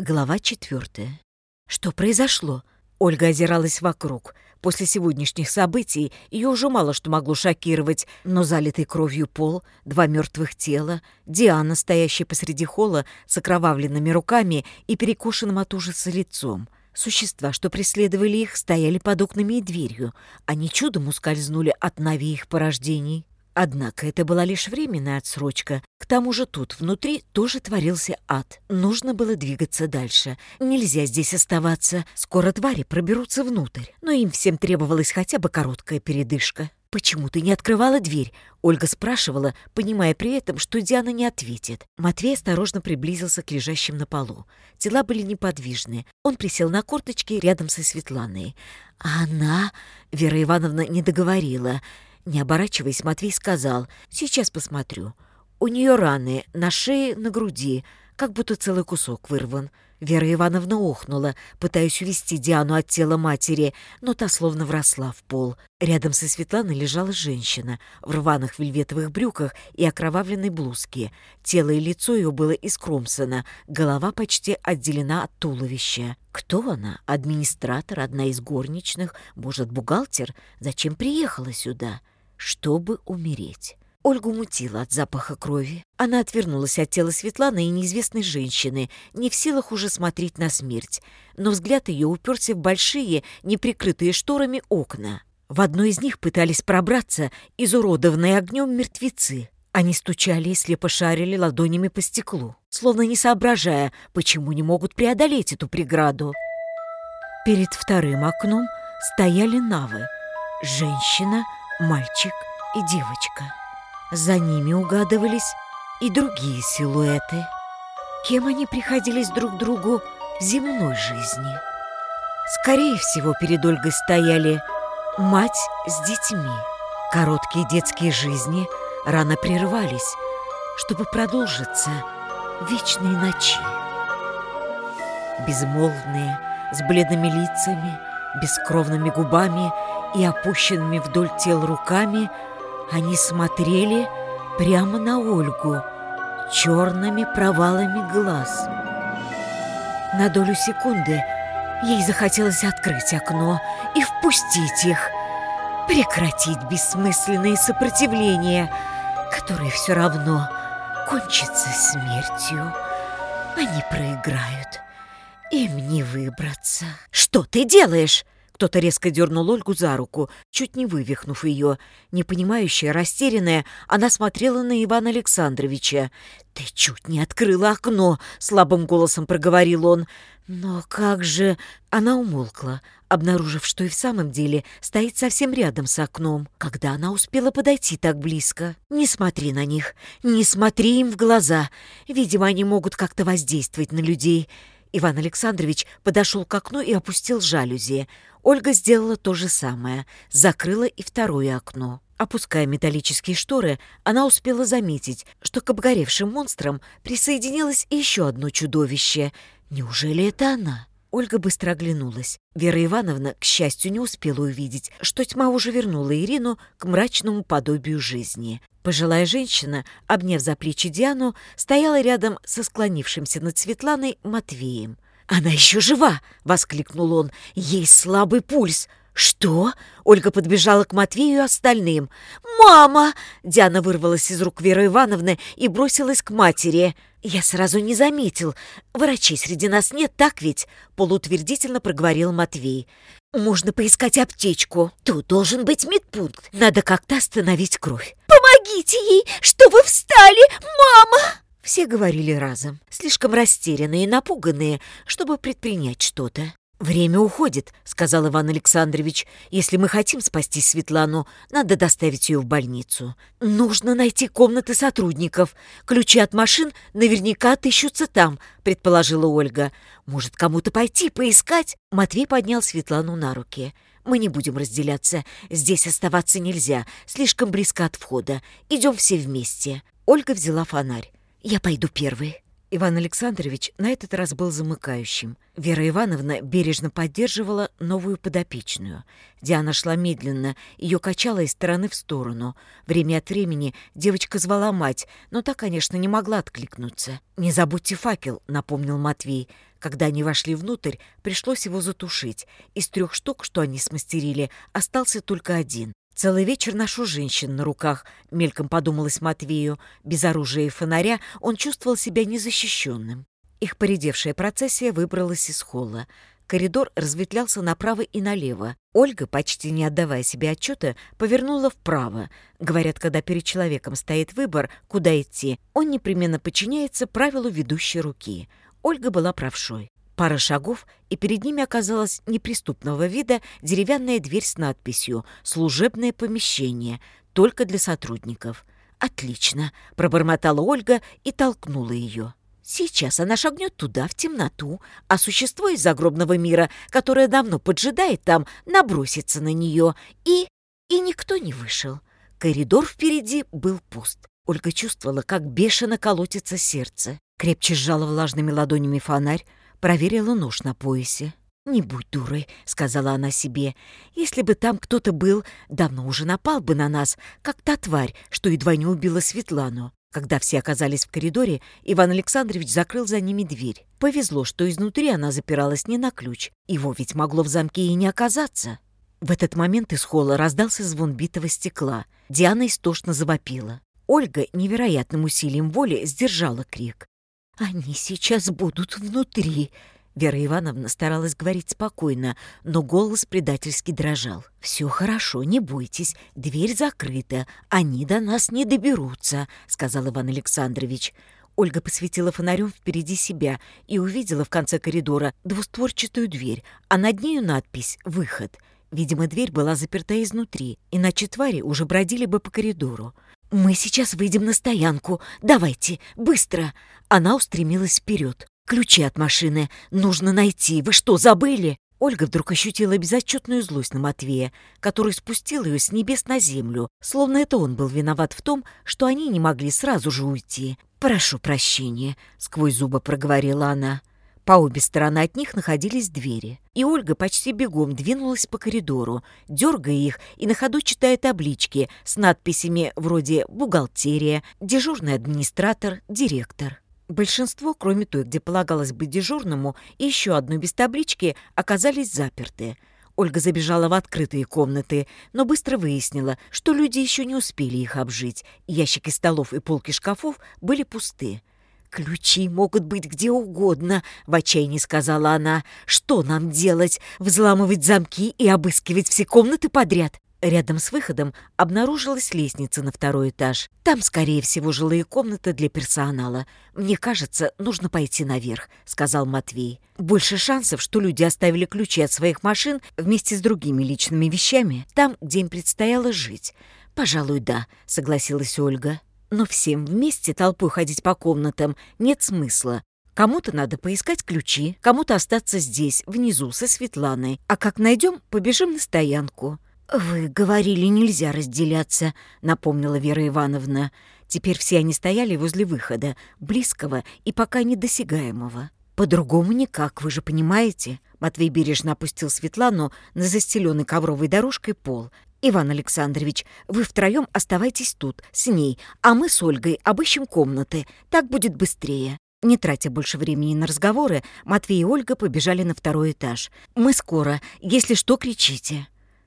Глава четвертая. Что произошло? Ольга озиралась вокруг. После сегодняшних событий ее уже мало что могло шокировать, но залитый кровью пол, два мертвых тела, Диана, стоящая посреди холла с окровавленными руками и перекошенным от ужаса лицом. Существа, что преследовали их, стояли под окнами и дверью. Они чудом ускользнули от нави их порождений. Однако это была лишь временная отсрочка. К тому же тут, внутри, тоже творился ад. Нужно было двигаться дальше. Нельзя здесь оставаться. Скоро твари проберутся внутрь. Но им всем требовалась хотя бы короткая передышка. «Почему ты не открывала дверь?» Ольга спрашивала, понимая при этом, что Диана не ответит. Матвей осторожно приблизился к лежащим на полу. Тела были неподвижны. Он присел на корточки рядом со Светланой. А она... Вера Ивановна не договорила. Не оборачиваясь, Матвей сказал, «Сейчас посмотрю. У нее раны на шее, на груди, как будто целый кусок вырван». Вера Ивановна охнула, пытаясь увести Диану от тела матери, но та словно вросла в пол. Рядом со Светланой лежала женщина в рваных вельветовых брюках и окровавленной блузке. Тело и лицо ее было искромсано, голова почти отделена от туловища. Кто она? Администратор, одна из горничных, может, бухгалтер? Зачем приехала сюда?» чтобы умереть. Ольгу мутило от запаха крови. Она отвернулась от тела Светланы и неизвестной женщины, не в силах уже смотреть на смерть. Но взгляд ее уперся в большие, неприкрытые шторами окна. В одно из них пытались пробраться изуродованные огнем мертвецы. Они стучали и слепо шарили ладонями по стеклу, словно не соображая, почему не могут преодолеть эту преграду. Перед вторым окном стояли навы. Женщина — мальчик и девочка. За ними угадывались и другие силуэты. Кем они приходились друг другу в земной жизни? Скорее всего, перед Ольгой стояли мать с детьми. Короткие детские жизни рано прервались, чтобы продолжиться вечные ночи. Безмолвные, с бледными лицами, бескровными губами – и опущенными вдоль тел руками они смотрели прямо на Ольгу черными провалами глаз. На долю секунды ей захотелось открыть окно и впустить их, прекратить бессмысленные сопротивления, которые все равно кончатся смертью. Они проиграют. Им не выбраться. «Что ты делаешь?» Кто-то резко дернул Ольгу за руку, чуть не вывихнув ее. Непонимающая, растерянная, она смотрела на Ивана Александровича. «Ты чуть не открыла окно!» — слабым голосом проговорил он. «Но как же...» Она умолкла, обнаружив, что и в самом деле стоит совсем рядом с окном, когда она успела подойти так близко. «Не смотри на них, не смотри им в глаза. Видимо, они могут как-то воздействовать на людей». Иван Александрович подошел к окну и опустил жалюзи. Ольга сделала то же самое, закрыла и второе окно. Опуская металлические шторы, она успела заметить, что к обгоревшим монстрам присоединилось еще одно чудовище. Неужели это она? Ольга быстро оглянулась. Вера Ивановна, к счастью, не успела увидеть, что тьма уже вернула Ирину к мрачному подобию жизни. Пожилая женщина, обняв за плечи Диану, стояла рядом со склонившимся над Светланой Матвеем. «Она еще жива!» — воскликнул он. «Ей слабый пульс!» «Что?» — Ольга подбежала к Матвею и остальным. «Мама!» — Диана вырвалась из рук Веры Ивановны и бросилась к матери. «Я сразу не заметил. Врачей среди нас нет, так ведь?» — Полутвердительно проговорил Матвей. «Можно поискать аптечку. Тут должен быть медпункт. Надо как-то остановить кровь». «Помогите ей! Что вы встали, мама!» Все говорили разом, слишком растерянные и напуганные, чтобы предпринять что-то. «Время уходит», — сказал Иван Александрович. «Если мы хотим спасти Светлану, надо доставить ее в больницу. Нужно найти комнаты сотрудников. Ключи от машин наверняка отыщутся там», — предположила Ольга. «Может, кому-то пойти поискать?» Матвей поднял Светлану на руки. «Мы не будем разделяться. Здесь оставаться нельзя. Слишком близко от входа. Идем все вместе». Ольга взяла фонарь. «Я пойду первой». Иван Александрович на этот раз был замыкающим. Вера Ивановна бережно поддерживала новую подопечную. Диана шла медленно, ее качала из стороны в сторону. Время от времени девочка звала мать, но та, конечно, не могла откликнуться. «Не забудьте факел», — напомнил Матвей. Когда они вошли внутрь, пришлось его затушить. Из трех штук, что они смастерили, остался только один. Целый вечер ношу женщин на руках, мельком подумалось Матвею. Без оружия и фонаря он чувствовал себя незащищенным. Их поредевшая процессия выбралась из холла. Коридор разветвлялся направо и налево. Ольга, почти не отдавая себе отчета, повернула вправо. Говорят, когда перед человеком стоит выбор, куда идти, он непременно подчиняется правилу ведущей руки. Ольга была правшой. Пара шагов, и перед ними оказалась неприступного вида деревянная дверь с надписью «Служебное помещение, только для сотрудников». «Отлично!» — пробормотала Ольга и толкнула ее. Сейчас она шагнет туда, в темноту, а существо из загробного мира, которое давно поджидает там, набросится на нее, и... и никто не вышел. Коридор впереди был пуст. Ольга чувствовала, как бешено колотится сердце. Крепче сжала влажными ладонями фонарь, проверила нож на поясе. «Не будь дурой», — сказала она себе. «Если бы там кто-то был, давно уже напал бы на нас, как та тварь, что едва не убила Светлану». Когда все оказались в коридоре, Иван Александрович закрыл за ними дверь. Повезло, что изнутри она запиралась не на ключ. Его ведь могло в замке и не оказаться. В этот момент из холла раздался звон битого стекла. Диана истошно завопила. Ольга невероятным усилием воли сдержала крик. «Они сейчас будут внутри!» Вера Ивановна старалась говорить спокойно, но голос предательски дрожал. «Все хорошо, не бойтесь, дверь закрыта, они до нас не доберутся», — сказал Иван Александрович. Ольга посветила фонарем впереди себя и увидела в конце коридора двустворчатую дверь, а над нею надпись «Выход». Видимо, дверь была заперта изнутри, иначе твари уже бродили бы по коридору. «Мы сейчас выйдем на стоянку. Давайте, быстро!» Она устремилась вперед. «Ключи от машины. Нужно найти. Вы что, забыли?» Ольга вдруг ощутила безотчетную злость на Матвея, который спустил ее с небес на землю, словно это он был виноват в том, что они не могли сразу же уйти. «Прошу прощения», — сквозь зубы проговорила она. По обе стороны от них находились двери, и Ольга почти бегом двинулась по коридору, дергая их и на ходу читая таблички с надписями вроде «бухгалтерия», «дежурный администратор», «директор». Большинство, кроме той, где полагалось быть дежурному, и еще одной без таблички, оказались заперты. Ольга забежала в открытые комнаты, но быстро выяснила, что люди еще не успели их обжить. Ящики столов и полки шкафов были пусты. «Ключи могут быть где угодно», — в отчаянии сказала она. «Что нам делать? Взламывать замки и обыскивать все комнаты подряд?» Рядом с выходом обнаружилась лестница на второй этаж. «Там, скорее всего, жилые комнаты для персонала. Мне кажется, нужно пойти наверх», — сказал Матвей. «Больше шансов, что люди оставили ключи от своих машин вместе с другими личными вещами там, где им предстояло жить». «Пожалуй, да», — согласилась Ольга. Но всем вместе толпой ходить по комнатам нет смысла. Кому-то надо поискать ключи, кому-то остаться здесь, внизу, со Светланой. А как найдем, побежим на стоянку». «Вы говорили, нельзя разделяться», — напомнила Вера Ивановна. Теперь все они стояли возле выхода, близкого и пока недосягаемого. «По-другому никак, вы же понимаете?» Матвей бережно опустил Светлану на застеленный ковровой дорожкой пол «Иван Александрович, вы втроем оставайтесь тут, с ней, а мы с Ольгой обыщем комнаты. Так будет быстрее». Не тратя больше времени на разговоры, Матвей и Ольга побежали на второй этаж. «Мы скоро. Если что, кричите».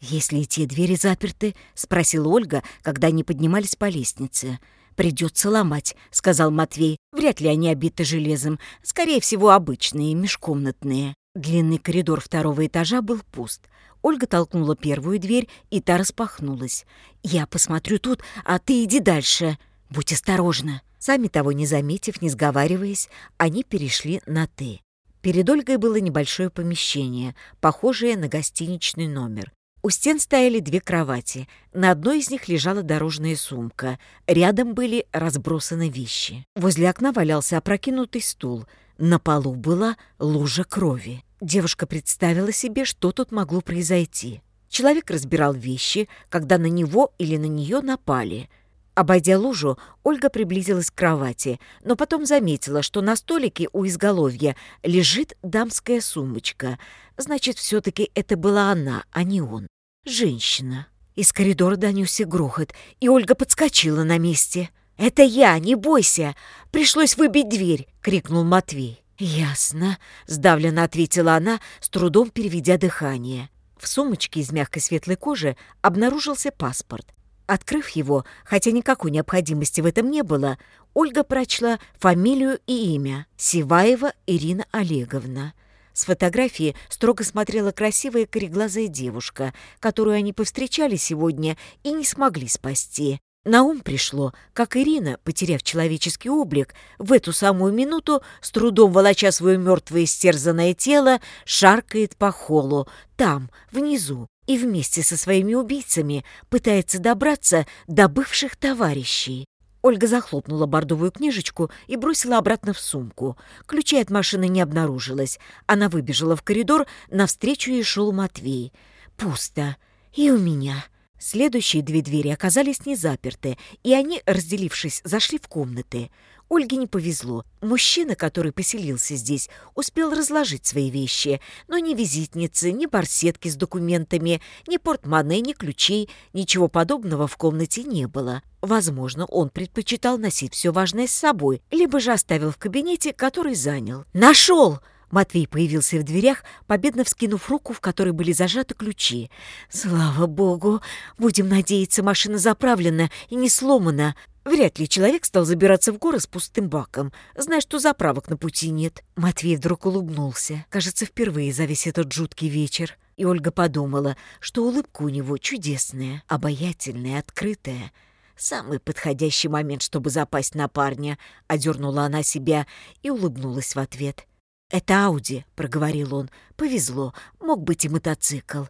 «Если и те двери заперты?» — спросила Ольга, когда они поднимались по лестнице. «Придется ломать», — сказал Матвей. «Вряд ли они обиты железом. Скорее всего, обычные, межкомнатные». Длинный коридор второго этажа был пуст. Ольга толкнула первую дверь, и та распахнулась. «Я посмотрю тут, а ты иди дальше. Будь осторожна». Сами того не заметив, не сговариваясь, они перешли на «ты». Перед Ольгой было небольшое помещение, похожее на гостиничный номер. У стен стояли две кровати. На одной из них лежала дорожная сумка. Рядом были разбросаны вещи. Возле окна валялся опрокинутый стул. На полу была лужа крови. Девушка представила себе, что тут могло произойти. Человек разбирал вещи, когда на него или на нее напали. Обойдя лужу, Ольга приблизилась к кровати, но потом заметила, что на столике у изголовья лежит дамская сумочка. Значит, все-таки это была она, а не он. Женщина. Из коридора донесся грохот, и Ольга подскочила на месте. «Это я, не бойся! Пришлось выбить дверь!» — крикнул Матвей. «Ясно», — сдавленно ответила она, с трудом переведя дыхание. В сумочке из мягкой светлой кожи обнаружился паспорт. Открыв его, хотя никакой необходимости в этом не было, Ольга прочла фамилию и имя — Сиваева Ирина Олеговна. С фотографии строго смотрела красивая кореглазая девушка, которую они повстречали сегодня и не смогли спасти. На ум пришло, как Ирина, потеряв человеческий облик, в эту самую минуту, с трудом волоча свое мертвое истерзанное тело, шаркает по холу, там, внизу, и вместе со своими убийцами пытается добраться до бывших товарищей. Ольга захлопнула бордовую книжечку и бросила обратно в сумку. Ключей от машины не обнаружилось. Она выбежала в коридор, навстречу ей шел Матвей. «Пусто. И у меня». Следующие две двери оказались не заперты, и они, разделившись, зашли в комнаты. Ольге не повезло. Мужчина, который поселился здесь, успел разложить свои вещи, но ни визитницы, ни барсетки с документами, ни портмоне, ни ключей, ничего подобного в комнате не было. Возможно, он предпочитал носить все важное с собой, либо же оставил в кабинете, который занял. «Нашел!» Матвей появился в дверях, победно вскинув руку, в которой были зажаты ключи. «Слава богу! Будем надеяться, машина заправлена и не сломана. Вряд ли человек стал забираться в горы с пустым баком, зная, что заправок на пути нет». Матвей вдруг улыбнулся. Кажется, впервые за весь этот жуткий вечер. И Ольга подумала, что улыбка у него чудесная, обаятельная, открытая. «Самый подходящий момент, чтобы запасть на парня», — одернула она себя и улыбнулась в ответ. «Это Ауди», — проговорил он. «Повезло. Мог быть и мотоцикл».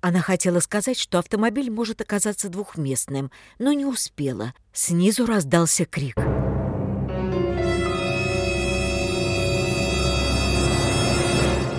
Она хотела сказать, что автомобиль может оказаться двухместным, но не успела. Снизу раздался крик.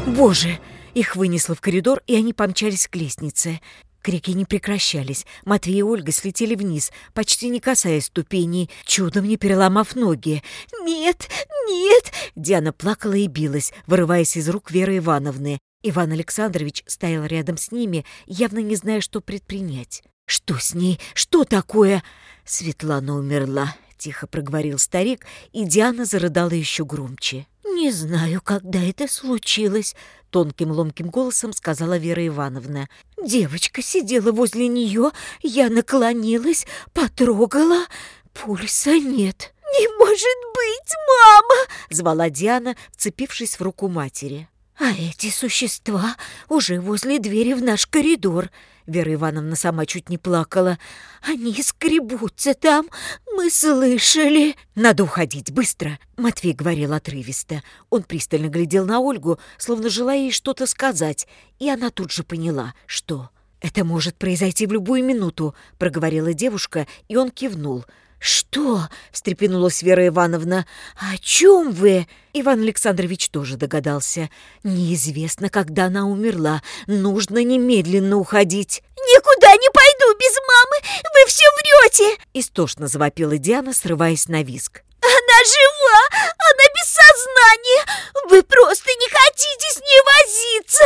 «Боже!» Их вынесло в коридор, и они помчались к лестнице. Крики не прекращались. Матвей и Ольга слетели вниз, почти не касаясь ступеней, чудом не переломав ноги. «Нет! Нет!» Диана плакала и билась, вырываясь из рук Веры Ивановны. Иван Александрович стоял рядом с ними, явно не зная, что предпринять. «Что с ней? Что такое?» «Светлана умерла», — тихо проговорил старик, и Диана зарыдала еще громче. «Не знаю, когда это случилось», — Тонким ломким голосом сказала Вера Ивановна. «Девочка сидела возле нее, я наклонилась, потрогала, пульса нет». «Не может быть, мама!» — звала Диана, вцепившись в руку матери. «А эти существа уже возле двери в наш коридор», Вера Ивановна сама чуть не плакала. «Они скребутся там, мы слышали!» «Надо уходить, быстро!» Матвей говорил отрывисто. Он пристально глядел на Ольгу, словно желая ей что-то сказать, и она тут же поняла, что... «Это может произойти в любую минуту», — проговорила девушка, и он кивнул — «Что?» — встрепенулась Вера Ивановна. «О чем вы?» Иван Александрович тоже догадался. «Неизвестно, когда она умерла. Нужно немедленно уходить». «Никуда не пойду без мамы! Вы все врете!» Истошно завопила Диана, срываясь на виск. «Она жива! Она без сознания! Вы просто не хотите с ней возиться!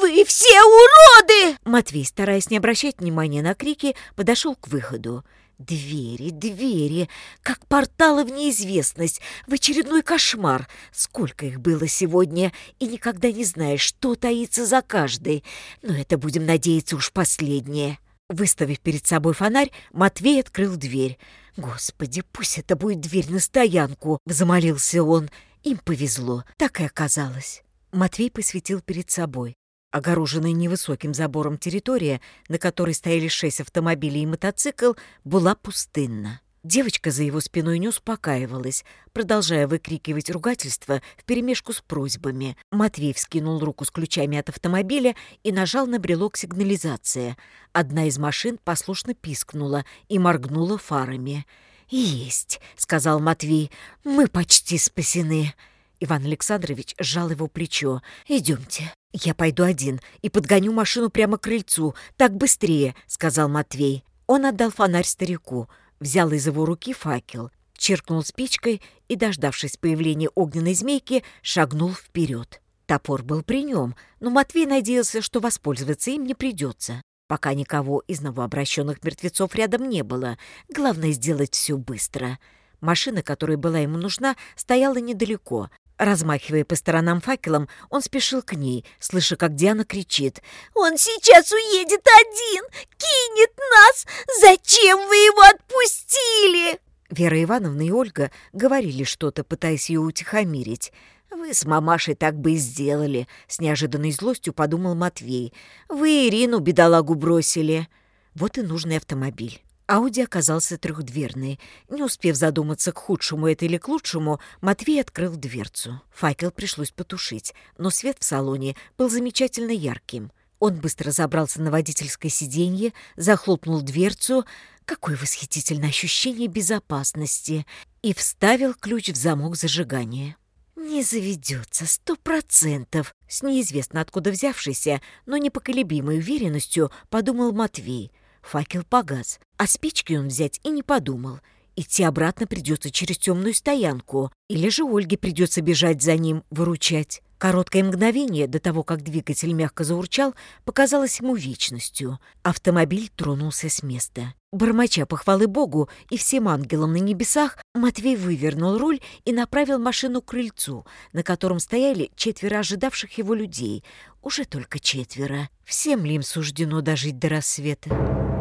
Вы все уроды!» Матвей, стараясь не обращать внимания на крики, подошел к выходу. Двери, двери, как порталы в неизвестность, в очередной кошмар. Сколько их было сегодня, и никогда не знаешь, что таится за каждой. Но это, будем надеяться, уж последнее. Выставив перед собой фонарь, Матвей открыл дверь. «Господи, пусть это будет дверь на стоянку!» — взмолился он. Им повезло, так и оказалось. Матвей посветил перед собой. Огороженная невысоким забором территория, на которой стояли шесть автомобилей и мотоцикл, была пустынна. Девочка за его спиной не успокаивалась, продолжая выкрикивать ругательство вперемешку с просьбами. Матвей вскинул руку с ключами от автомобиля и нажал на брелок сигнализации. Одна из машин послушно пискнула и моргнула фарами. «Есть», — сказал Матвей, — «мы почти спасены». Иван Александрович сжал его плечо. «Идемте, «Я пойду один и подгоню машину прямо к крыльцу. Так быстрее», — сказал Матвей. Он отдал фонарь старику, взял из его руки факел, чиркнул спичкой и, дождавшись появления огненной змейки, шагнул вперед. Топор был при нем, но Матвей надеялся, что воспользоваться им не придется, пока никого из новообращенных мертвецов рядом не было. Главное — сделать все быстро. Машина, которая была ему нужна, стояла недалеко, Размахивая по сторонам факелом, он спешил к ней, слыша, как Диана кричит. «Он сейчас уедет один! Кинет нас! Зачем вы его отпустили?» Вера Ивановна и Ольга говорили что-то, пытаясь ее утихомирить. «Вы с мамашей так бы и сделали», — с неожиданной злостью подумал Матвей. «Вы Ирину, бедолагу, бросили». Вот и нужный автомобиль. Ауди оказался трехдверный. Не успев задуматься, к худшему это или к лучшему, Матвей открыл дверцу. Факел пришлось потушить, но свет в салоне был замечательно ярким. Он быстро забрался на водительское сиденье, захлопнул дверцу. Какое восхитительное ощущение безопасности! И вставил ключ в замок зажигания. «Не заведется, сто процентов!» С неизвестно откуда взявшейся, но непоколебимой уверенностью подумал Матвей. Факел погас, а спички он взять и не подумал. Идти обратно придется через темную стоянку, или же Ольге придется бежать за ним, выручать. Короткое мгновение до того, как двигатель мягко заурчал, показалось ему вечностью. Автомобиль тронулся с места. Бормоча похвалы Богу и всем ангелам на небесах, Матвей вывернул руль и направил машину к крыльцу, на котором стояли четверо ожидавших его людей. Уже только четверо. Всем ли им суждено дожить до рассвета?